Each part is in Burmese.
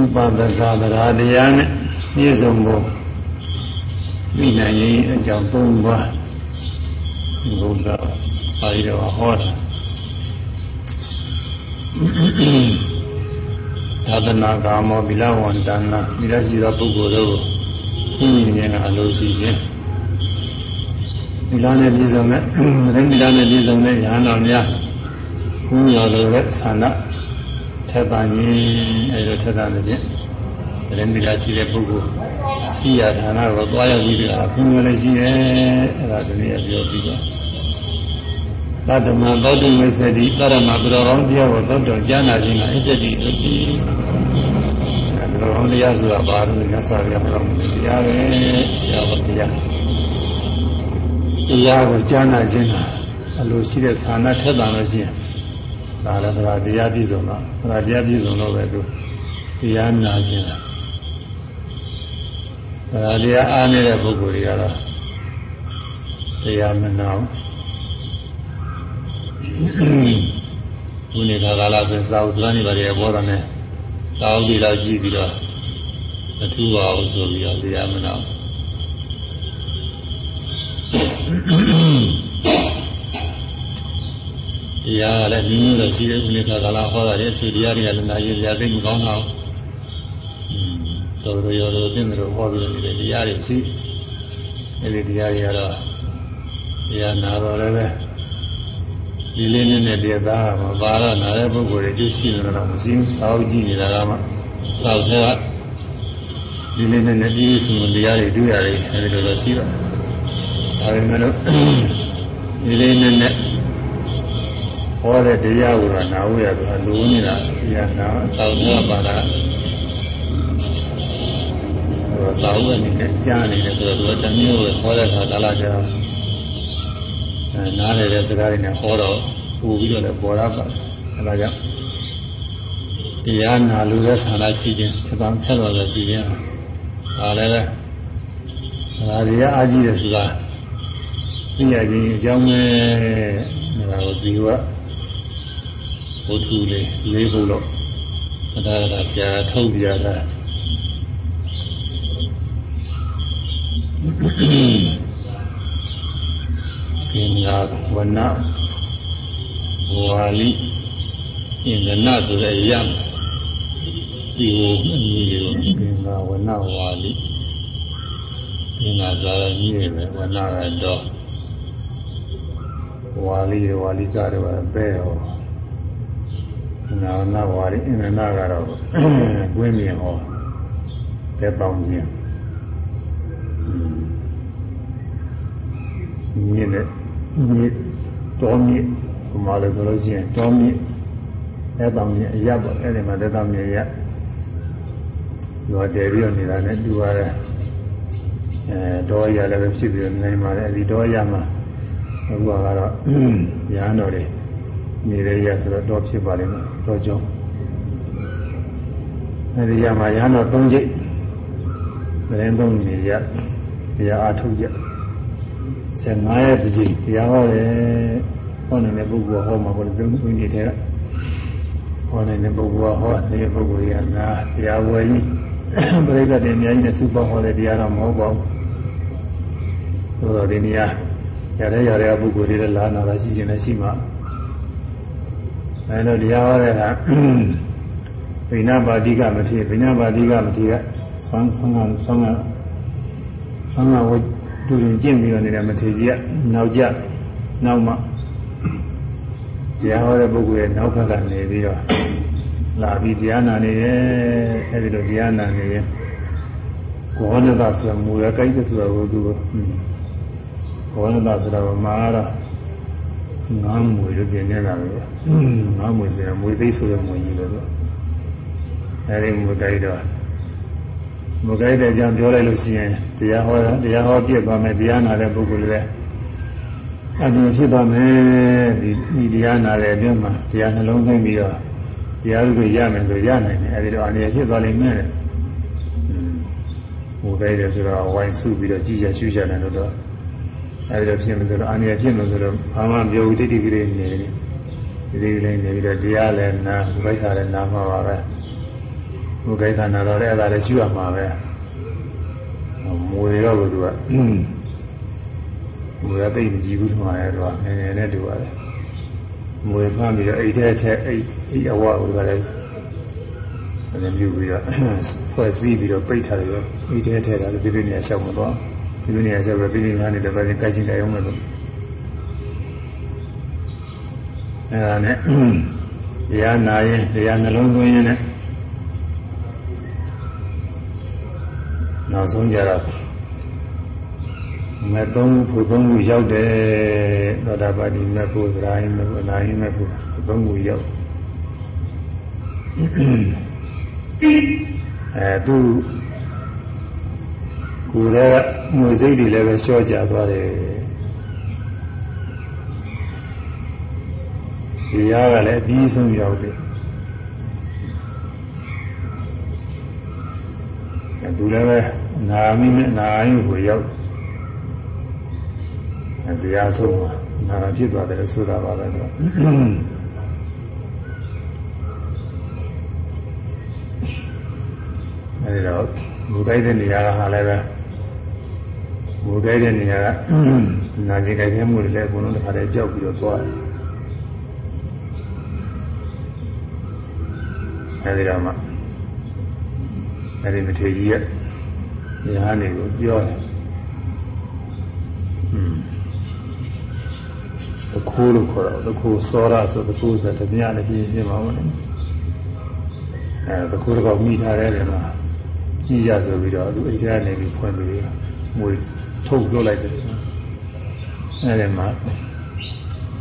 ဥပဒကသရာတရားနဲ့ပြည့်စုံဖို့မိနိုင်ရင်အကြောင်း၃ပါးဘုရားပါဠိတော်ဟောတာသာသနာကာမောဗိလဝန္တနာမိရရှိသောပုဂ္ဂိုလ်တို့ကိုဘုရားဉာဏ်အလိုရှိခြင်းဗိလနဲ့ပြည့်စုံတဲ့ရမိလနဲ့ပြည့်စုံတဲ့ဉာဏ်တော်များဘုရားလိုတဲ့ဆန္ဒ ထက်ပါရင်အဲလိုထက်တာလည်းဖြင့်ရမိလရှိတဲ့ပုဂ္ဂိုလ်ရှိရဌာနကိုသွားရောက်ပြီးတော့ဘုရားလည်းရှိတယ်အဲဒါဒီနေ့ပြောပြီးတော့သတ္တမသောတုမေသတိသရမဘုရောကောင်းတရားကိုသောတော်ကြားနာခြင်းကအစ္စတိအတိဘုရောကောင်းတရားဆိုတာဘာလို့လဲဆိုတော့ဘုရောကောင်းတရားပဲတရားပါတရားတရားကိုကြားနာခြင်းကအလိုရှိတဲ့ဌာနထက်တာလို့ရှိရင် ဒါလည်းဒါတရားပြည့်စုံတော့ဒါတရားပြည့်စုံတော့ပဲသူတရားနာခြင်းဒါတရားအားနေတဲ့ပုဂ္ဂိုလ်တွေကတော့တရားမနာဘူးဘုနေခါကာလဆိုရင်စာအုပ်စကားနေပါတယ်ဘောတာနဲ့စာအုပ်တွေတော့ကြည့်ပြီးတော့မထူပါဘူးဆိုပြီးတော့တရားမနာ တရားကလည်းနည်းနည်းတော့ရှိတယ်ဘုနေခါကာလဟောတာလေဆွေတရားတွေကလည်းနာရည်ရသိမကောင်းတော့တော်တော်ရောတော်သိတယ်လို့ဟောပြီးနေတဲ့တရားတွေရှိအဲဒီတရားတွေကတော့တရားနာတော်လည်းပဲဒီလေးနဲ့နဲ့တရားသားကမပါတော့နားတဲ့ပုဂ္ဂိုလ်တွေကျရှိနေတော့မရှိဘူးစာအုပ်ကြည့်နေတာကမှစာအုပ်ထဲကဒီလေးနဲ့နဲ့ဒီစုံတရားတွေတွေ့ရတယ်အဲဒီလိုတော့ရှိတော့ဒါပေမဲ့လို့ဒီလေးနဲ့နဲ့ ဟောတဲ့တရားကိုတော့နာဝရဆိုတာလိုနေတာတရားနာစာအုပ်ထဲကပါတာစာအုပ်အနေနဲ့ကြားနေတယ်ဆိုတော့သူကတမျိုးပဲဟောတဲ့အခါကာလကျတော့အဲနားရတဲ့စကားတွေနဲ့ဟောတော့ပို့ပြီးတော့လည်းပေါ်ရပါအဲဒါကြောင့်တရားနာလို့လည်းဆန္ဒရှိခြင်းသဘောဖြတ်တော်လည်းရှိခြင်းဒါလည်းပဲဒါတွေကအာကြည့်တယ်ဆိုတာသိရခြင်းအကြောင်းပဲဒါကိုဒီက ဘုသူလေးလေးဖို့လို့အဒါရတာဆရာထုတ်ပြတာကင်္ဂဝနဝါလိအင်္ဂနဆိုတဲ့ရံဒီဟိုအမည်ကိုကင်္ဂဝနဝါလိကင်္ဂဇာရကြီးတွေပဲဝနကတော့ဝါလိဝါလိကတော့ပဲဟော နာနာဝါလိအင်္ဂနကတော့ကွင်းမြင်ဟောတဲ့ပေါင်းခြင်းမြင်တဲ့မြစ်တော်မြစ်ဟိုမှာလည်းဆိုလို့ရှိရင်တော်မြစ်အဲတောင်မြစ်အရပ်ပေါ့အဲဒီမှာသက်တောင်မြစ်ရရွာတည်ပြီးတော့နေတာနဲ့တူရတယ်အဲတော်ရလည်းပဲဖြစ်ပြီးတော့နေမှာလေအဲဒီတော်ရမှာအခုကတော့ရဟန်းတော်တွေ နေတဲ့ရဆိုတော့တော်ဖြစ်ပါလိမ့်မယ်တော်ကြောင်းအဲဒီရမှာရဟန်းတော်၃ချိန်သတင်းသုံးနေရတရားအားထုတ်ကြ15ရက်တကြိမ်တရားဟောတယ်ဟောနေတဲ့ပုဂ္ဂိုလ်ဟောမှာကိုယ်ပြုံးပြုံးနေတဲ့ဟောနေတဲ့ပုဂ္ဂိုလ်ဟောနေတဲ့ပုဂ္ဂိုလ်ရနာတရားဝယ်ကြီးပြိဿတွေအများကြီးနဲ့စုပေါင်းဟောတဲ့တရားတော့မဟုတ်ပါဘူးဆိုတော့ဒီနေရာရတဲ့ရတဲ့ပုဂ္ဂိုလ်တွေလည်းလာနာတာရှိခြင်းနဲ့ရှိမှာ အဲလိုတရားဟောတဲ့အခါဗိနာပါတိကမထေဗိနာပါတိကမထေကသွမ်းသွမ်းကသွမ်းကသွမ်းကဝိတူရင်ကျင့်ပြီးတော့နေတဲ့မထေကြီးကနောက်ကျနောက်မှတရားဟောတဲ့ပုဂ္ဂိုလ်ရဲ့နောက်ဘက်ကနေပြီးတော့လာပြီးတရားနာနေရဲ့အဲဒီလိုတရားနာနေရဲ့ကောဏတဆိုမူရကိုက်တဲ့ဆိုတော့သူကောဏတဆိုတော့မာရ ငါးမွေလို့ပြင်နေတာပဲငါးမွေဆိုရင်မွေသိဆိုတဲ့မွေကြီးလို့အဲဒီမွေကိုက်တော့မကြိုက်တဲ့အကြောင်းပြောလိုက်လို့ရှိရင်တရားဟောတရားဟောပြည့်သွားမယ်တရားနာတဲ့ပုဂ္ဂိုလ်လည်းအတူဖြစ်သွားမယ်ဒီဒီတရားနာတဲ့အတွင်းမှာတရားနှလုံးသွင်းပြီးတော့တရားဥပဒေရမယ်ဆိုရနိုင်တယ်အဲဒီတော့အနေဖြစ်သွားလိမ့်မယ်ဟိုကြိုက်တယ်ဆိုတော့ဝိုင်းစုပြီးတော့ကြည်ရရှုကြတယ်လို့တော့ အဲဒီတော့ဖြစ်မယ်ဆိုတော့အနေဖြစ်မယ်ဆိုတော့ဘာမှပြောဦးတိတိကလေးနေတယ်ဒီဒီလေးနေပြီးတော့တရားလည်းနာဝိသလည်းနာမှာပါပဲဘုဂိခန္ဓာတော့လည်းအဲ့ဒါလည်းရှိရမှာပဲမွေတော့လို့သူကမွေကသိမကြည့်ဘူးဆိုမှလည်းသူကငယ်ငယ်နဲ့တူပါတယ်မွေဖမ်းပြီးတော့အိတ်ထဲထဲအိတ်အိတ်အဝကိုသူကလည်းအဲ့ဒီမြူပြီးတော့ဖွဲ့စည်းပြီးတော့ပိတ်ထားတယ်ရောအိတ်ထဲထဲတာလည်းဒီလိုနေရာလျှောက်မသွား ဒီလိုနေရာလျှောက်ပဲပြီးပြီးနားနေတယ်ပဲကြိုက်ချင်ကြရုံပဲလို့အဲ့ဒါနဲ့တရားနာရင်တရားနှလုံးသွင်းရင်လည်းနောက်ဆုံးကြတော့မဲ့သုံးခုသုံးခုရောက်တယ်သောတာပတိမဲ့ဖို့သရာယိမဲ့ဖို့အနာယိမဲ့ဖို့သုံးခုရောက်အဲသူကိုယ်ရဲ့ ငွေစိတ်တွေလည်းပဲလျှော့ကြသွားတယ်တရားကလည်းအပြီးဆုံးရောက်တယ်သူလည်းပဲနာမိနဲ့နာယုကိုရောက်တယ်တရားဆုံးမှာနာဖြစ်သွားတယ်ဆိုတာပါပဲတော့အဲဒီတော့မူတိုက်တဲ့နေရာကဟာလည်းပဲ မူတိုက်တဲ့နေရာကနာကျင်ကြိုက်ခဲမှုတွေလည်းအကုန်လုံးတစ်ခါတည်းကြောက်ပြီးတော့သွားတယ်အဲဒီတော့မှအဲဒီမထေကြီးရဲ့ညာနေကိုပြောတယ်อืมတခိုးလို့ခေါ်တာတခိုးစောရဆိုတခိုးဆိုတပြားလည်းပြင်းပြင်းပါမလို့အဲတခိုးတော့မိထားတယ်လေမှာကြီးရဆိုပြီးတော့သူအိတ်ထဲကနေပြီးဖွင့်ပြီးငွေ ထုတ်လွှတ်လိုက်တယ်အဲဒီမှာ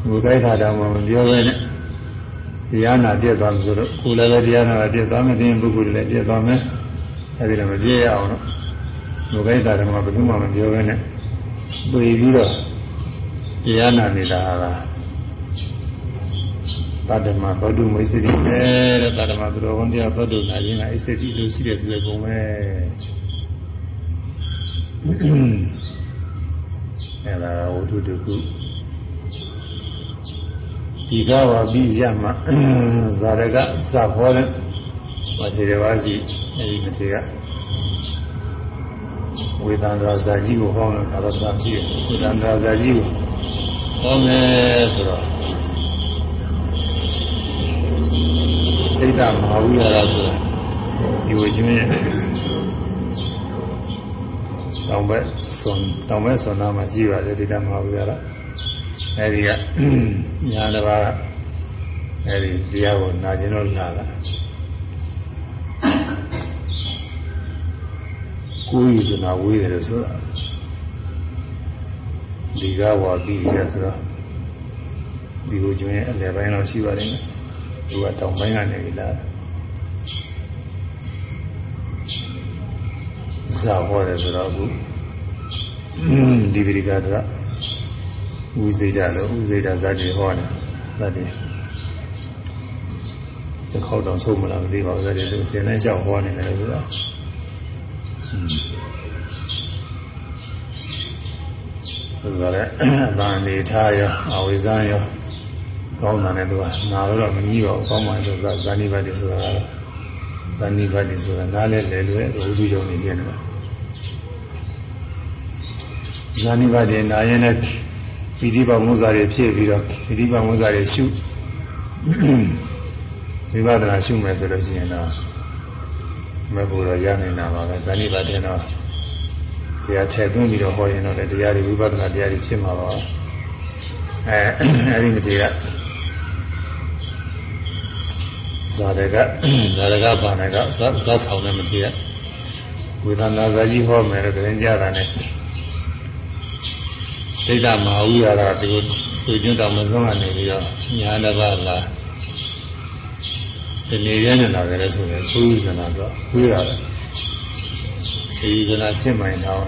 ငွေကြိုက်တာတော့မပြောဘဲနဲ့တရားနာပြည့်သွားလို့ဆိုတော့ကိုယ်လည်းပဲတရားနာပြည့်သွားမယ်တင်းပုဂ္ဂိုလ်လည်းပြည့်သွားမယ်အဲဒီလိုမပြည့်ရအောင်တော့ငွေကြိုက်တာတော့ဘယ်သူမှမပြောဘဲနဲ့ပြေပြီးတော့တရားနာနေတာကတတ္တမသောတုမိတ်စိတိပဲတဲ့တတ္တမသူတော်ကောင်းတရားသောတုနာခြင်းကအိစိတိလို့ရှိတယ်ဆိုတဲ့ပုံပဲ အဲဒါဝတ္ထုတခုဒီကဝပြီးရမှာဇာရကဇာဖောတဲ့ဘာထေရဝါစီအဲဒီမထေရဝေဒန္တရာဇာကြီးကိုဟောင်းတာတော့သာရှိတယ်ဝေဒန္တရာဇာကြီးကိုဟောမယ်ဆိုတော့စိတ်ဓာတ်မဟာဝိဟာရဆိုဒီဝကျွင်းရဲ့ တောင်ဘက်ဆွန်တောင်ဘက်ဆွန်နာမှာရှိပါတယ်ဒီဓာတ်မဟာဝိဟာရအဲဒီကညာတစ်ပါးကအဲဒီတရားကိုနာကျင်တော့လာတာကိုယ်ယူစနာဝေးတယ်ဆိုတာဒီကဝါပြီးရဆိုတော့ဒီကိုကျွင်းရဲ့အလယ်ပိုင်းတော့ရှိပါတယ်သူကတောင်ပိုင်းကနေလာ ဇာဟောတယ်ဆိုတော့အခုဒီပရိကတရဝိဇိတလို့ဝိဇိတဇာတိဟောတယ်ဇာတိသခေါက်တော့ဆုံးမလားမသိပါဘူးဇာတိသူစင်နဲ့လျှောက်ဟောနေတယ်ဆိုတော့သူကလည်းအတန်နေထားရောအဝိဇ္ဇာရောကောင်းတာနဲ့သူကနာတော့မကြီးပါဘူးကောင်းမှဆိုတော့ဇာနိဘတ်တိဆိုတာကတော့ဇာနိဘတ်တိဆိုတာနားလဲလဲလွယ်ဝိသုကြောင့်နေပြနေတယ် ဇာနိဘတ်တိနာရင်လည်းပိဋိပါမုဇ္ဇာတွေဖြည့်ပြီးတော့ပိဋိပါမုဇ္ဇာတွေရှုဝိပဿနာရှုမယ်ဆိုလို့ရှိရင်တော့မဟုတ်တော့ရနိုင်တာပါပဲဇာနိဘတ်တိတော့တရားထည့်သွင်းပြီးတော့ဟောရင်တော့တရားတွေဝိပဿနာတရားတွေဖြစ်မှာပါအဲအဲဒီမတိကဇာတကဇာတကဘာနာကဇာဇာဆောင်တဲ့မတိကဝေဒနာဇာကြီးဟောမယ်လို့တင်ကြတာနဲ့ ဒိဋ္ဌမဟာဝိဟာရဒီကိုသူကျွတ်တော်မစွန်းကနေပြီးတော့ညာတပါလာဒီနေရနေလာကြတယ်ဆိုရင်သုဇနာတော့ဝိရတယ်ဒီဇနာရှင်းမှန်တော့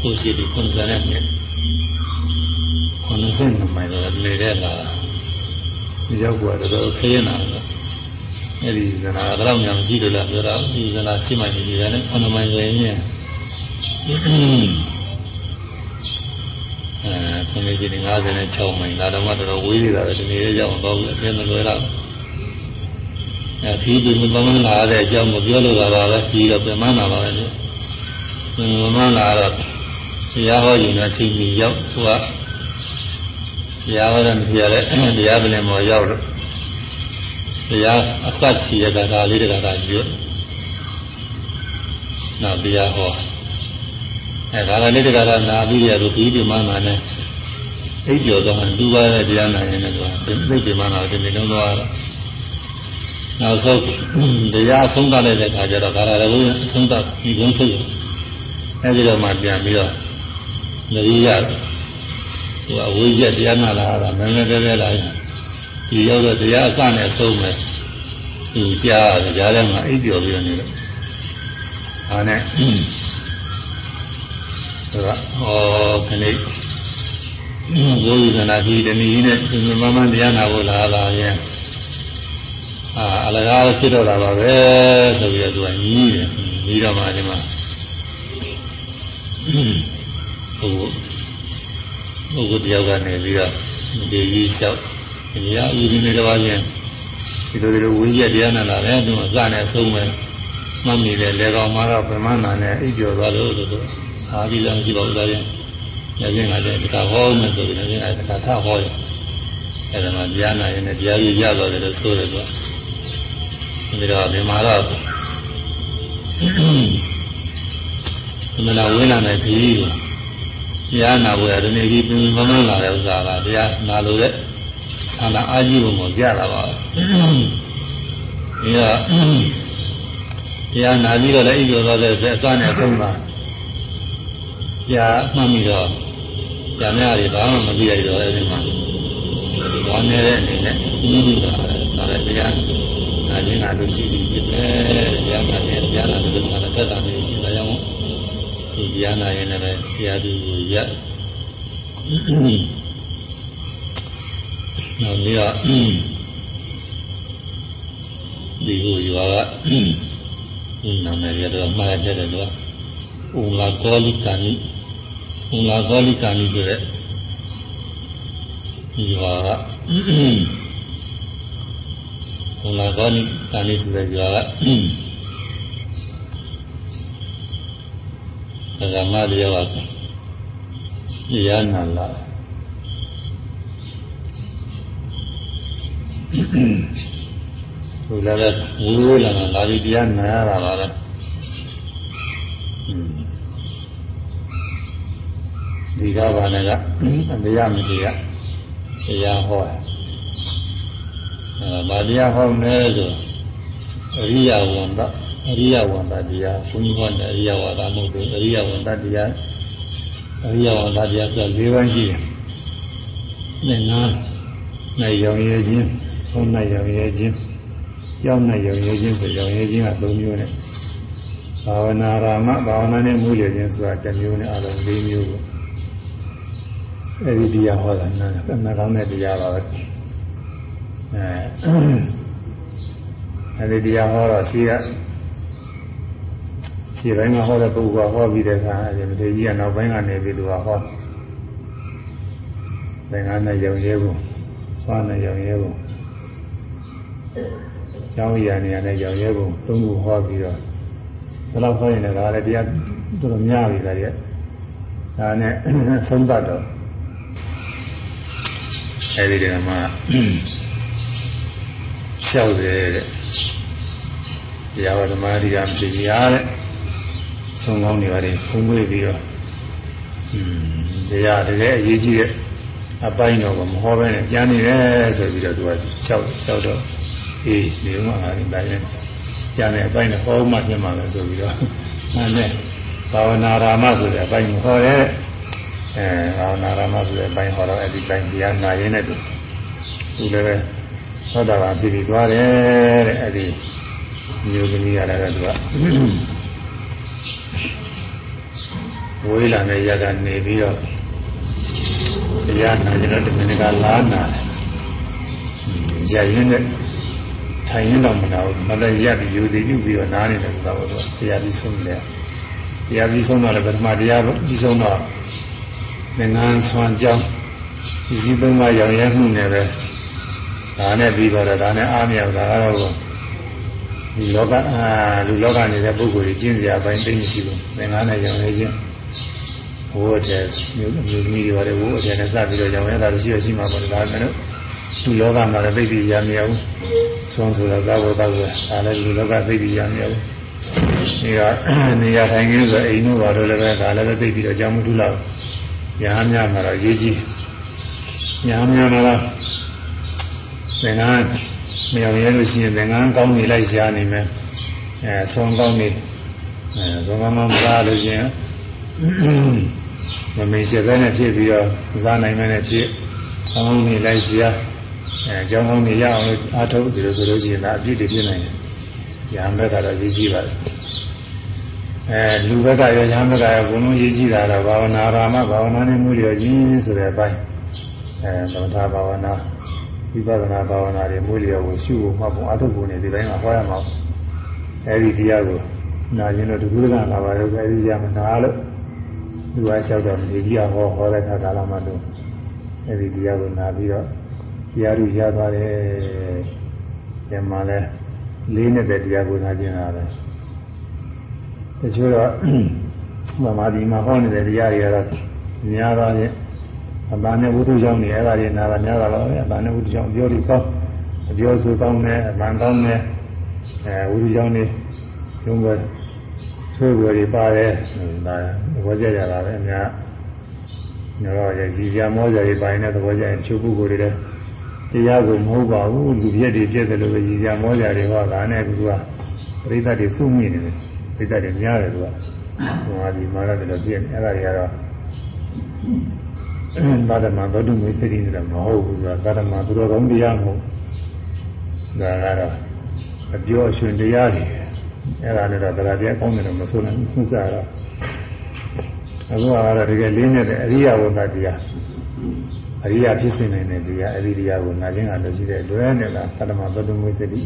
ကိုရှိဒီကွန်ဆာနဲ့ခွန်စင်းမှန်တော့နေတဲ့လာဒီရောက်ကွာတော့ခရင်လာတော့ အဲ့ဒီဇနာကတော့ညာမရှိလို့လားပြောတာဒီဇနာရှင်းမှန်နေတယ်နဲ့ခွန်မှန်ရင်ရင်အဲခမကြီး56မိုင်လာတော့မှတော်တော်ဝေးနေတာပဲဒီနေ့ရောက်တော့အပြင်းမလွယ်တော့အဲခီးဒီမမလာတဲ့အကြောင်းကိုပြောလို့ပါပဲခီးတော့ပြန်မလာပါပဲလို့မမလာတော့တရားဟောယူနေချိန်ကြီးရောက်သူကတရားဟောတဲ့မထရတဲ့တရားပလင်မော်ရောက်တော့ တရားအစချီရတာဒါလေးတကတာကျွတ်နောက်တရားဟောအဲဒါလေးတကတာနာပြီးရတော့ပြီးဒီမှမှနဲ့အိပ်ကျော်တော့လူပါတဲ့တရားနာရင်လည်းသူကသိဒီမှတော့ဒီနေ့လုံးသွားတော့နောက်ဆုံးတရားဆုံးသတ်လိုက်တဲ့အခါကျတော့ဒါရလည်းအဆုံးသတ်ဒီကုန်းထုတ်ရအဲဒီတော့မှပြန်ပြီးတော့လူကြီးရသူအဝေးရက်တရားနာလာတာမင်းလည်းတဲတဲလာရင် ဒီရောက်တော့တရားအစနဲ့အဆုံးမယ်သူကြားတယ်ကြားထဲမှာအိပ်ပျော်ပြီးနေလို့ဒါနဲ့သူကဟောခဏိဘုရားဇနာကြီးတနည်းနဲ့ဒီမမတရားနာဖို့လာလာရင်အာအလကားဖြစ်တော့တာပါပဲဆိုပြီးတော့သူကညီးတယ်ညီးတော့မှဒီမှာဟိုဘုရားတယောက်ကနေပြီးတော့ဒီကြီးလျှောက် ဒီရအယူဒီနေတော့ချင်းဒီလိုဒီလိုဝိညာဉ်တရားနာလာတယ်သူကစနဲ့ဆုံးမယ်မှတ်မိတယ်လေကောင်မှာတော့ပြမနာနဲ့အိပ်ကျော်သွားလို့လို့ဟာဒီလည်းမရှိပါဘူးဒါချင်းညချင်းကလည်းတခါဟောမယ်ဆိုပြီးလည်းအဲတခါထဟောတယ်အဲ့ဒါမှတရားနာရင်လည်းတရားကြီးရသွားတယ်လို့ဆိုတယ်ကွာဒီတော့ဒီမှာတော့ဒီမှာဝိနာနဲ့ဒီတရားနာဖို့ရတဲ့နေ့ကြီးပြင်းပြင်းမမလာတဲ့ဥစ္စာကတရားနာလို့တဲ့ ဆန္ဒအာကြီးပုံကိုကြတာပါဒီကတရားနာပြီးတော့လည်းအိပ်ကျော်သွားတဲ့ဆက်အစနဲ့အဆုံးပါကြာမှတ်မိတော့ကြာမြရည်ဘာမှမပြရတော့အဲဒီမှာဝမ်းနေတဲ့အနေနဲ့ပြီးပြီးတာဒါလည်းတရားနာခြင်းကလို့ရှိပြီးဖြစ်တယ်တရားနာခြင်းတရားနာလို့ဆန္ဒတက်တာနေဒီလာရောက်ဒီတရားနာရင်လည်းတရားသူကိုရက် နောက်ပြီးတော့ဒီဟိုရွာကဒီနာမည်ရတော့မှားတဲ့တယ်တော့ဥလာကောလိကာနိဥလာကောလိကာနိဆိုတဲ့ဒီရွာကဥလာကောလိကာနိဆိုတဲ့ရွာကဒါကမလျောကရနာလာ သူလည်းဝူဝေးလာတာလာပြီးတရားနာရတာပါပဲဒီကဘာနဲ့ကအတရားမတရားတရားဟောတယ်အဲဗာတရားဟောနေဆိုအရိယဝန္တအရိယဝန္တတရားဘုန်းကြီးဟောတယ်အရိယဝါဒမဟုတ်ဘူးအရိယဝန္တတရားအရိယဝန္တတရားဆို၄ပါးရှိတယ်။နဲ့နာနဲ့ရောင်ရည်ချင်း ဆုံးနဲ့ရောင်ရည်ချင်းကြောင်းနဲ့ရောင်ရည်ချင်းဆိုရောင်ရည်ချင်းက၃မျိုးနဲ့ဘာဝနာရာမဘာဝနာနဲ့မူရခြင်းဆိုတာတစ်မျိုးနဲ့အလုံး၄မျိုးကိုအဲဒီတရားဟောတာနာနာကောင်းတဲ့တရားပါပဲအဲအဲဒီတရားဟောတော့ရှိကရှိပိုင်းကဟောတဲ့ပုဂ္ဂိုလ်ကဟောပြီးတဲ့အခါအဲဒီမထေရကြီးကနောက်ပိုင်းကနေပြီးသူကဟောသင်္ကန်းနဲ့ရောင်ရဲဖို့စွာနဲ့ရောင်ရဲဖို့ ကျောင်းရည်နေရတဲ့ရောင်ရဲဖို့သုံးခုဟောပြီးတော့ဘယ်လောက်ဟောရင်လည်းဒါလည်းတရားတော်တော်များပြီဒါရဲ့ဒါနဲ့သုံးပတ်တော့အဲဒီတည်းကမှလျှောက်တယ်တဲ့တရားဝဓမ္မဒီကမဖြစ်ရတဲ့ဆုံးကောင်းနေပါလေဖုံးမွေးပြီးတော့တရားတကယ်အရေးကြီးတဲ့အပိုင်းတော့မဟောဘဲနဲ့ကြားနေတယ်ဆိုပြီးတော့သူကလျှောက်လျှောက်တော့ အေးဒီမှာငါလည်းဒါရင်ကြားနေအပိုင်းနဲ့ဟောမှပြင်မှာလဲဆိုပြီးတော့အဲနဲ့ဘာဝနာရာမဆိုတဲ့အပိုင်းကိုဟောတယ်အဲဘာဝနာရာမဆိုတဲ့အပိုင်းဟောတော့အဲ့ဒီပိုင်းတရားနာရင်းနဲ့သူသူလည်းပဲသောတာပန်ဖြစ်ပြီးသွားတယ်တဲ့အဲ့ဒီမျိုးသမီးရတာကသူကဝေးလာတဲ့ရကနေပြီးတော့တရားနာကြတော့ဒီမင်းကလာနာတယ်ရရင်နဲ့ ထိုင်ရင်တော့မနာဘူးမလည်းရက်ပြီးယူသည်ပြုပြီးတော့နားနေတယ်ဆိုတာတော့တရားပြီးဆုံးတယ်တရားပြီးဆုံးတော့လည်းပထမတရားပြီးဆုံးတော့ငငန်းဆွမ်းကြောင်းဒီစည်းသုံးပါးရောင်ရဲမှုနဲ့ပဲဒါနဲ့ပြီးတော့ဒါနဲ့အားမြောက်တာကတော့ဒီလောကအာလူလောကနေတဲ့ပုဂ္ဂိုလ်ကြီးကျင့်စရာပိုင်းသိမရှိဘူးသင်္ကန်းနဲ့ရောင်ရဲခြင်းဘိုးအထက်မျိုးမျိုးသမီးတွေပါတယ်ဘိုးအထက်နဲ့စပြီးတော့ရောင်ရဲတာရှိရရှိမှာပေါ့ဒါကလည်း လူလောကမှာလည်းသိပြီးရမြောက်ဆွမ်းဆိုတာသာဝတ္တဆိုဒါလည်းလူလောကသိပြီးရမြောက်နေကနေရာထိုင်ခင်းဆိုအိမ်တို့ဘာလို့လည်းပဲဒါလည်းပဲသိပြီးတော့ကြောင်းမထူးလောက်ရဟန်းများမှာတော့ရေးကြီးရဟန်းများမှာတော့သင်္ကန်းမရောရဲလို့ရှိရင်သင်္ကန်းကောင်းနေလိုက်ရှားနေမယ်အဲဆွမ်းကောင်းနေအဲဆွမ်းကောင်းမှမလားလို့ရှိရင်မမေ့ရှက်ပဲနဲ့ဖြစ်ပြီးတော့စားနိုင်မယ်နဲ့ဖြစ်ကောင်းနေလိုက်ရှား အဲအကြောင်းကောင်းနေရအောင်လို့အားထုတ်ပြီးလို့ဆိုလို့ရှိရင်ဒါအပြည့်တည်ပြနိုင်တယ်ရဟန်းဘက်ကတော့ရေးကြည့်ပါတယ်အဲလူဘက်ကရောရဟန်းဘက်ကရောဘုံလုံးရေးကြည့်တာတော့ဘာဝနာရာမဘာဝနာနဲ့မှုရခြင်းဆိုတဲ့အပိုင်းအဲသမထဘာဝနာဝိပဿနာဘာဝနာတွေမှုလျော်ကိုရှုဖို့မှတ်ဖို့အထုပ်ဖို့နေဒီတိုင်းမှာဟောရမှာအဲဒီတရားကိုနာရင်တော့ဒုက္ခကလာပါတော့အဲဒီတရားမနာလို့သူကလျှောက်တော့ဒီကြီးဟောဟောတဲ့ခါကာလမှာတော့အဲဒီတရားကိုနာပြီးတော့ တရားသူရသွားတယ်။ဒီမှာလဲလေးနဲ့တဲ့တရားကိုနာကျင်တာပဲ။တချို့တော့ဗမာပြည်မှာဟောနေတဲ့တရားတွေကတော့များတော့ရင်အပန်းနဲ့ဝိသုကြောင့်နေအဲ့ဒါတွေနာတာများတာတော့အပန်းနဲ့ဝိသုကြောင့်ပြောပြီးကောင်းအပြောဆိုကောင်းတယ်အပန်းကောင်းတယ်အဲဝိသုကြောင့်နေရုံးကဆွေးွယ်တွေပါတယ်ဒါသဘောကျကြတာပဲအများညတော့ရည်ကြည်မောကြတွေပိုင်းတဲ့သဘောကျရင်ချုပ်ပုဂ္ဂိုလ်တွေလည်း တရားကိုမဟုတ်ပါဘူးလူပြည့်တွေပြည့်တယ်လို့ပဲရည်ကြမောကြတွေဟောတာနဲ့သူကပရိသတ်တွေစုမိနေတယ်ပရိသတ်တွေများတယ်သူကဟိုဟာဒီမှာလည်းတော့ပြည့်အဲ့ဒါတွေကတော့သာဓမ္မသောတုမေစတိဆိုတာမဟုတ်ဘူးကွာသာဓမ္မသူတော်ကောင်းတရားမဟုတ်ဒါကတော့အပြောအရှင်တရားတွေအဲ့ဒါနဲ့တော့တရားတရားကောင်းတယ်လို့မဆိုနိုင်ဘူးစတော့အခုကတော့တကယ်လေးနဲ့တဲ့အရိယဝတ္တတရား အရိယဖြစ်စဉ်နေတဲ့တရားအဲ့ဒီတရားကိုနာကျင်ကလို့ရှိတဲ့လွယ်နဲ့လားသာဓမ္မသောတုမေစတိ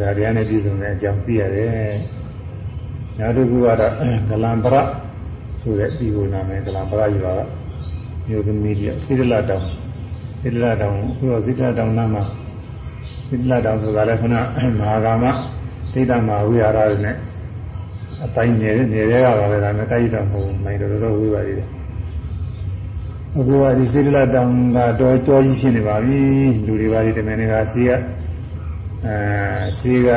ဒါတရားနဲ့ပြည့်စုံတဲ့အကြောင်းသိရတယ်နောက်တစ်ခုကတော့ဂလံပရဆိုတဲ့ဒီကိုနာမည်ဂလံပရယူတာကမြို့သမီးကြီးစိတ္တလတောင်စိတ္တလတောင်အခုတော့စိတ္တလတောင်နားမှာစိတ္တလတောင်ဆိုတာလည်းခဏမဟာကာမဒိဋ္ဌမဝိဟာရနဲ့အတိုင်းနေနေရဲရပါပဲဒါနဲ့တိုက်တော့မဟုတ်နိုင်တော့တော့ဝိပါရည် အခုကဒီစိတ္တလတောင်ကတော့ကြောကြီးဖြစ်နေပါပြီလူတွေပါဒီတမန်တွေကစီကအဲစီက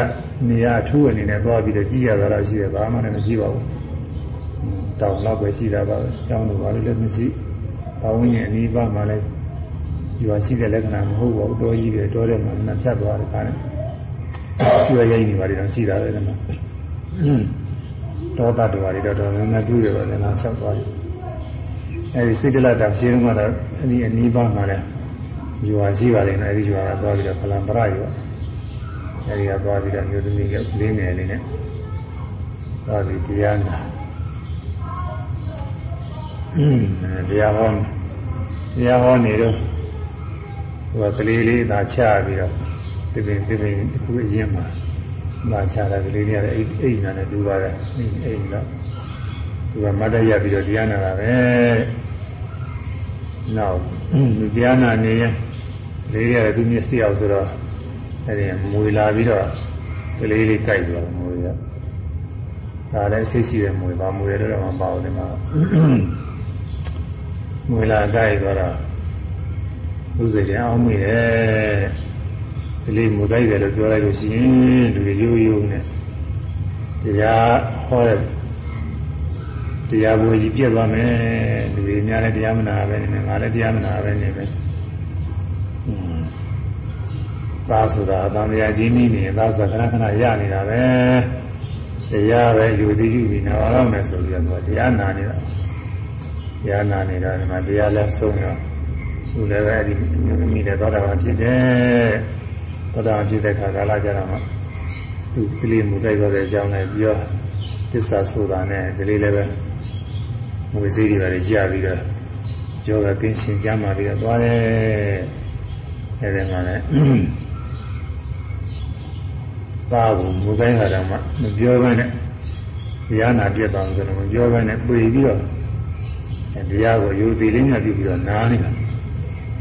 နေရာအထူးအနေနဲ့သွားပြီးတော့ကြည့်ရတာတော့ရှိတယ်ဘာမှလည်းမရှိပါဘူးတောင်တော့ပဲရှိတာပါပဲကျောင်းတို့ဘာလို့လဲမရှိဘူးဘာဝင်းရဲ့အနိဗ္ဗာန်မှာလည်းဒီပါရှိတဲ့လက္ခဏာမဟုတ်ပါဘူးတော်ကြီးတယ်တော်တယ်မှာနှဖြတ်သွားတယ်ခါနဲ့ကျွေးရိုက်နေပါလေတော့ရှိတာပဲဒီမှာတောတတ္တဝါတွေတော့တော်တော်များတွေ့ရပါတယ်လားဆောက်သွားတယ် အဲဒီစိတ္တလတာရှင်းတော့တော့အဲဒီအနိဗ္ဗာန်မှာလည်းယူပါရှိပါလိမ့်မယ်အဲဒီယူပါကသွားပြီးတော့ဖလံပရယူအဲဒီကသွားပြီးတော့မြို့သမီးကလေးငယ်လေးနဲ့သွားပြီးတရားနာတရားဟောတရားဟောနေတော့ဟိုကလေးလေးသာချပြီးတော့ဒီပင်ဒီပင်ဒီခုအရင်မှာသာချတာကလေးလေးကလည်းအိအိနာနဲ့တူပါတယ်အိအိတော့သူကမတ်တရပြီးတော့တရားနာတာပဲ နောက်လူတရားနာနေရင်လေးလေးကသူမျက်စိအောင်ဆိုတော့အဲဒီမွေလာပြီးတော့ကလေးလေးကြိုက်သွားတယ်မွေရဒါလည်းစိတ်ရှိတယ်မွေပါမွေရတော့မပါဘူးဒီမှာငွေလာကြိုက်သွားတာဥစ္စာကျအောင်မိတယ်ဒီလေးမူတိုက်တယ်လို့ပြောလိုက်လို့ရှိရင်လူတွေရိုးရိုးနဲ့တရားဟောတဲ့ တရားဘုရားကြီးပြည့်သွားမယ်လူတွေများလည်းတရားမနာပဲနေငါလည်းတရားမနာပဲနေပဲသာဆိုတာအတန်တရားကြီးနေနေသာဆိုတာခဏခဏရနေတာပဲတရားပဲယူသည်ယူပြီးနာတော့မယ်ဆိုပြီးတော့တရားနာနေတာတရားနာနေတာဒီမှာတရားလဲဆုံးရောသူလည်းပဲအဲ့ဒီမိတဲ့သောတာပန်ဖြစ်တယ်သောတာပန်ဖြစ်တဲ့ခါကာလကြတော့မှသူကလေးမူတိုက်သွားတဲ့အကြောင်းလည်းပြောသစ္စာဆိုတာနဲ့ကလေးလည်းပဲ ငွေစည်းတွေပါလေကြာပြီးတော့ကြောကကင်းရှင်းကြမှာပြီးတော့သွားတယ်အဲ့ဒီမှာလည်းသာဘူးမူတိုင်းခါတော့မှမပြောဘဲနဲ့တရားနာပြတ်သွားလို့ဆိုတော့မပြောဘဲနဲ့ပြေးပြီးတော့တရားကိုယူသေးလေးနဲ့ပြုပြီးတော့နားနေတာ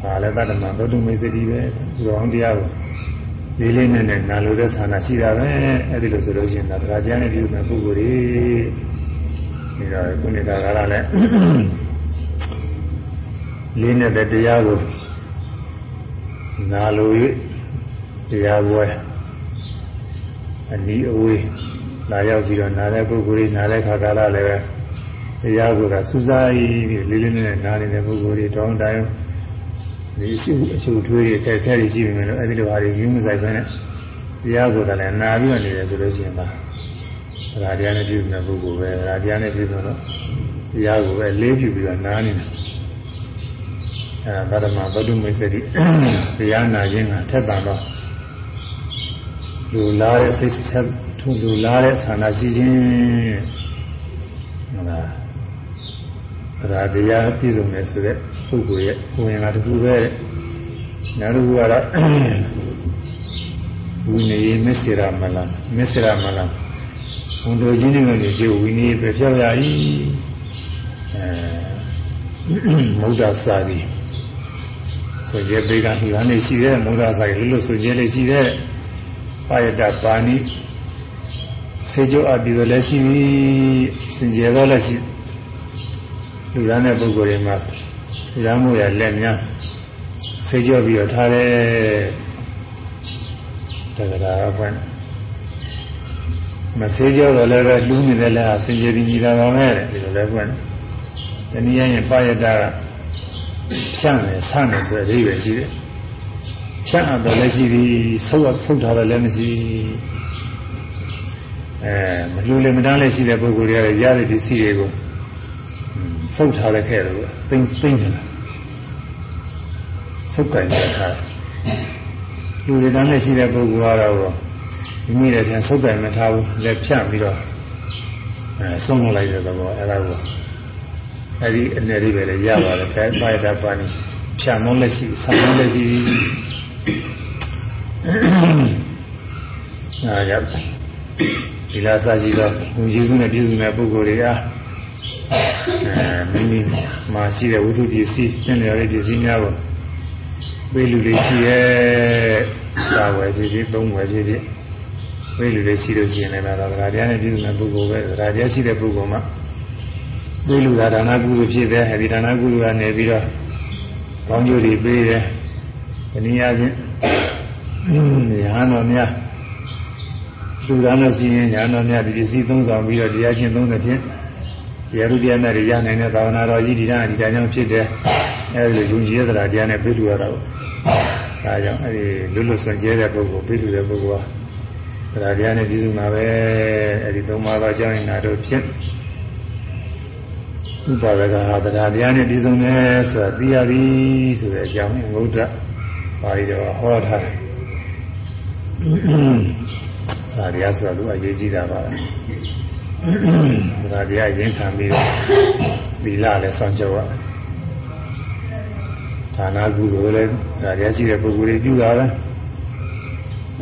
ဒါလည်းတတ္တမသုတ္တမိစတိပဲဘုရားအောင်တရားကိုလေးလေးနဲ့နဲ့နာလိုတဲ့ဆန္ဒရှိတာပဲအဲ့ဒီလိုဆိုလို့ရှိရင်ဒါတရားကျမ်းနဲ့ပြုမဲ့ပုဂ္ဂိုလ်တွေ ဒါခုနှစ်ကကာလလည်းလေးနဲ့တဲ့တရားကိုနာလို၍တရားပွဲအနည်းအဝေးလာရောက်ပြီးတော့နားတဲ့ပုဂ္ဂိုလ်တွေနားတဲ့ခါကာလလည်းပဲတရားကိုယ်ကစူးစားပြီးလေးလေးနက်နက်နားနေတဲ့ပုဂ္ဂိုလ်တွေတောင်းတိုင်းဒီအရှုအရှုထွေးတွေတက်ခဲတွေရှိနေလို့အဲဒီလိုဟာတွေယူမဆိုင်ပဲနဲ့တရားကိုယ်ကလည်းနာပြီးတော့နေတယ်ဆိုလို့ရှိရင်ပါ ဒါတရားနဲ့ပြည့်စုံတဲ့ပုဂ္ဂိုလ်ပဲဒါတရားနဲ့ပြည့်စုံတော့တရားကိုပဲလေးပြုပြီးတော့နားနေတယ်အဲဗဒမဗဒုမိတ်စတိတရားနာခြင်းကထက်တန်တော့လူလားတဲ့စိတ်ဆက်ထူလူလားတဲ့ဆန္ဒရှိခြင်းဟုတ်လားဒါတရားပြည့်စုံတယ်ဆိုတဲ့ပုဂ္ဂိုလ်ရဲ့ကိုယ်ရင်ကတခုပဲနောက်တစ်ခုကတော့ဝိနည်းမစ္စရာမလမစ္စရာမလ ဝန်တော်ကြီးနေလို့ဒီဝိနည်းပဲပြောက်ရ၏အဲမုဒ္ဒစာရီဆိုကြပေကဟိရနေရှိတဲ့မုဒ္ဒစာရီလို့ဆိုကြလေးရှိတဲ့ပါယတပါဏိစေကြောအပ်ပြီးတော့လည်းရှိပြီစင်ကြယ်တော့လည်းရှိလူသားတဲ့ပုဂ္ဂိုလ်တွေမှာလူသားမှုရလက်များစေကြောပြီးတော့ထားတယ်တက္ကရာကဖွင့် မစေကြောတော့လည်းပဲလူးနေတဲ့လက်ဟာစင်ကြယ်ပြီးကြီးတာပါပဲဒီလိုလည်းဖွင့်တနည်းအားဖြင့်ပါယတကဖြန့်တယ်ဆန့်တယ်ဆိုတဲ့အဓိပ္ပာယ်ရှိတယ်ဖြန့်အပ်တယ်လည်းရှိပြီဆုပ်ဆုပ်ထားတယ်လည်းမရှိအဲမလူလည်းမတန်းလည်းရှိတဲ့ပုဂ္ဂိုလ်တွေကရတဲ့ပစ္စည်းတွေကိုဆုပ်ထားတဲ့ခဲ့တယ်သိမ့်သိမ့်တယ်ဆုပ်ကြိုင်ထားလူတွေတန်းလည်းရှိတဲ့ပုဂ္ဂိုလ်ကတော့ မိမိရဲ့ထင်ဆုပ်ကြိုင်မထားဘူးလက်ဖြန့်ပြီးတော့အဲဆုံးလိုက်တဲ့သဘောအဲဒါကိုအဲဒီအနေလေးပဲလည်းရပါတယ်ခဲပါရတာပါနေဖြန့်မောလက်ရှိဆံမောလက်ရှိအဲကြောင့်ဒီလားစာရှိတော့ဘုရားစုနဲ့ပြည့်စုံတဲ့ပုဂ္ဂိုလ်တွေကအဲမိမိမှာရှိတဲ့ဝိသုပစ္စည်းသင်လျော်တဲ့ပစ္စည်းများကိုပေးလူတွေရှိရဲ့သာဝယ်ဖြစ်ဖြစ်သုံးဝယ်ဖြစ်ဖြစ် ပေးလူတွေရှိလို့ရှိရင်လည်းဒါသရာတရားနဲ့ပြည့်စုံတဲ့ပုဂ္ဂိုလ်ပဲသရာတရားရှိတဲ့ပုဂ္ဂိုလ်မှာပေးလူသာဒါနကုသိုလ်ဖြစ်တယ်အဲဒီဒါနကုသိုလ်ကနေပြီးတော့ကောင်းကျိုးတွေပေးတယ်။ဒီနည်းအားဖြင့်ညာတော်များလူသားလို့ရှိရင်ညာတော်များဒီပစ္စည်းသုံးဆောင်ပြီးတော့တရားချင်းသုံးတဲ့ဖြင့်တရားဥပဒေနဲ့ရနိုင်တဲ့သာဝနာတော်ကြီးဒီတိုင်းဒီတိုင်းကြောင့်ဖြစ်တယ်။အဲဒီလိုယုံကြည်ရတဲ့တရားနဲ့ပြည့်လူရတာကိုဒါကြောင့်အဲဒီလွတ်လွတ်ဆွကျဲတဲ့ပုဂ္ဂိုလ်ပြည့်လူတဲ့ပုဂ္ဂိုလ်ဟာ တရားတရားနဲ့ပြည့်စုံတာပဲအဲဒီသုံးပါးသောအကြောင်းအရာတို့ဖြင့်ဥပါဒကဟာတရားတရားနဲ့ပြည့်စုံတယ်ဆိုတာသိရပြီဆိုတဲ့အကြောင်းငုဒ္ဒပါဠိတော်ဟောထားတယ်။ဒါတရားဆိုတာသူအရေးကြီးတာပါပဲ။ဒါတရားရင်ခံပြီးတော့သီလလည်းစောင့်ကြရတယ်။ဌာနကုသိုလ်လည်းဒါတရားရှိတဲ့ပုဂ္ဂိုလ်တွေပြုတာပဲ။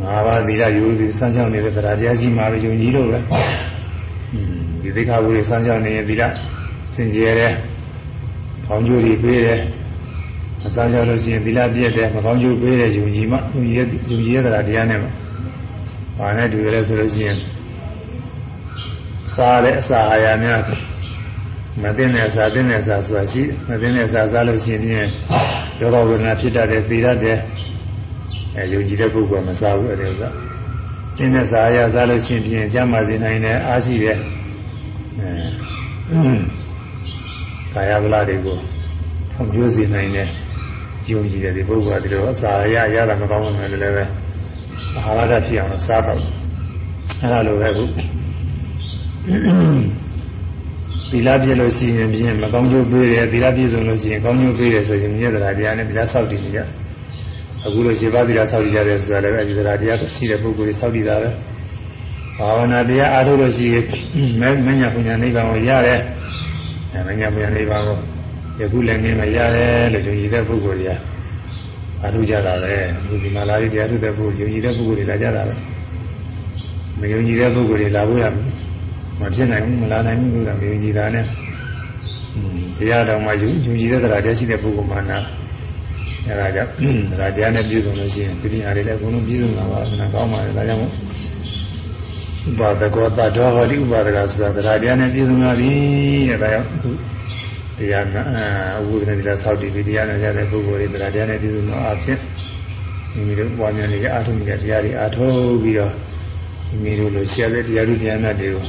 ငါးပါးသီလယူပြီးစောင့်ကြနေတဲ့တရားတရားရှိမှပဲယုံကြည်လို့ပဲ။ဒီသိက္ခာပုဒ်တွေစောင့်ကြနေရင်သီလစင်ကြယ်တယ်။ခေါင်းကျိုးတွေပေးတယ်။အစားကြလို့ရှိရင်သီလပြည့်တယ်မကောင်းကျိုးပေးတယ်ယုံကြည်မှယုံကြည်ယုံကြည်ရတာတရားနဲ့မှ။ဘာနဲ့တူရဲဆိုလို့ရှိရင်စားတဲ့အစာအာဟာရများမသိတဲ့အစာသိတဲ့အစာဆိုတာရှိမသိတဲ့အစာစားလို့ရှိရင်ယောဂဝေဒနာဖြစ်တတ်တယ်သိတတ်တယ် အဲယုံကြည်တဲ့ပုဂ္ဂိုလ်မစားဘူးအဲဒီဥစ္စာသိတဲ့စာအာဟာရစားလို့ရှိရင်ကျမ်းမာစေနိုင်တယ်အားရှိတယ်အဲကာယဗလာတွေကိုဖွံ့ဖြိုးစေနိုင်တယ်ယုံကြည်တဲ့ဒီပုဂ္ဂိုလ်ကဒီလိုအစာအာဟာရရတာမကောင်းဘူးလည်းပဲအာဟာရဖြစ်အောင်စားတော့အဲလိုပဲခုသီလပြည့်လို့ရှိရင်ဖြင့်မကောင်းကျိုးပေးတယ်သီလပြည့်စုံလို့ရှိရင်ကောင်းကျိုးပေးတယ်ဆိုရင်မြတ်တရားတရားနဲ့သီလဆောက်တည်နေကြ အခုလိုရှင်ပါသီလဆောက်တည်ကြတယ်ဆိုတာလည်းအဲဒီတရားတရားရှိတဲ့ပုဂ္ဂိုလ်တွေဆောက်တည်တာပဲဘာဝနာတရားအားထုတ်လို့ရှိရင်မညာပုညာနိဗ္ဗာန်ကိုရတယ်အဲမညာပုညာနိဗ္ဗာန်ကိုယခုလည်းမြင်မရတယ်လို့ယုံကြည်တဲ့ပုဂ္ဂိုလ်တွေကအားထုတ်ကြတာပဲဒီမှာလာပြီးတရားထုတ်တဲ့ပုဂ္ဂိုလ်ယုံကြည်တဲ့ပုဂ္ဂိုလ်တွေလာကြတာပဲမယုံကြည်တဲ့ပုဂ္ဂိုလ်တွေလာဖို့ရမဖြစ်နိုင်ဘူးမလာနိုင်ဘူးလို့မယုံကြည်တာနဲ့တရားတော်မှာယူယူကြည်တဲ့တရားတရားရှိတဲ့ပုဂ္ဂိုလ်မှနာ အဲဒါကြောင့်တရားတရားနဲ့ပြည့်စုံလို့ရှိရင်ဒီနေရာတွေလည်းအကုန်လုံးပြည့်စုံတာပါနာကောင်းပါလေဒါကြောင့်ဥပါဒကောတတော်ဟောဒီဥပါဒကဆိုတာတရားတရားနဲ့ပြည့်စုံလာပြီတဲ့ဒါကြောင့်တရားနာအဝိဒနာတရားဆောက်တည်ပြီးတရားနာကြတဲ့ပုဂ္ဂိုလ်တွေတရားတရားနဲ့ပြည့်စုံတော့အဖြစ်မိမိတို့ပွားများနေတဲ့အာထုံနေတဲ့တရားတွေအာထုတ်ပြီးတော့မိမိတို့လိုရှေ့တဲ့တရားတို့တရားနာတွေကို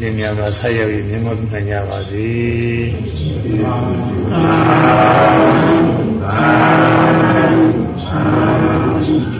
လင်းမြန်စွာဆက်ရောက်ပြီးမြတ်မောပြုနိုင်ကြပါစေ။ သာသာသာ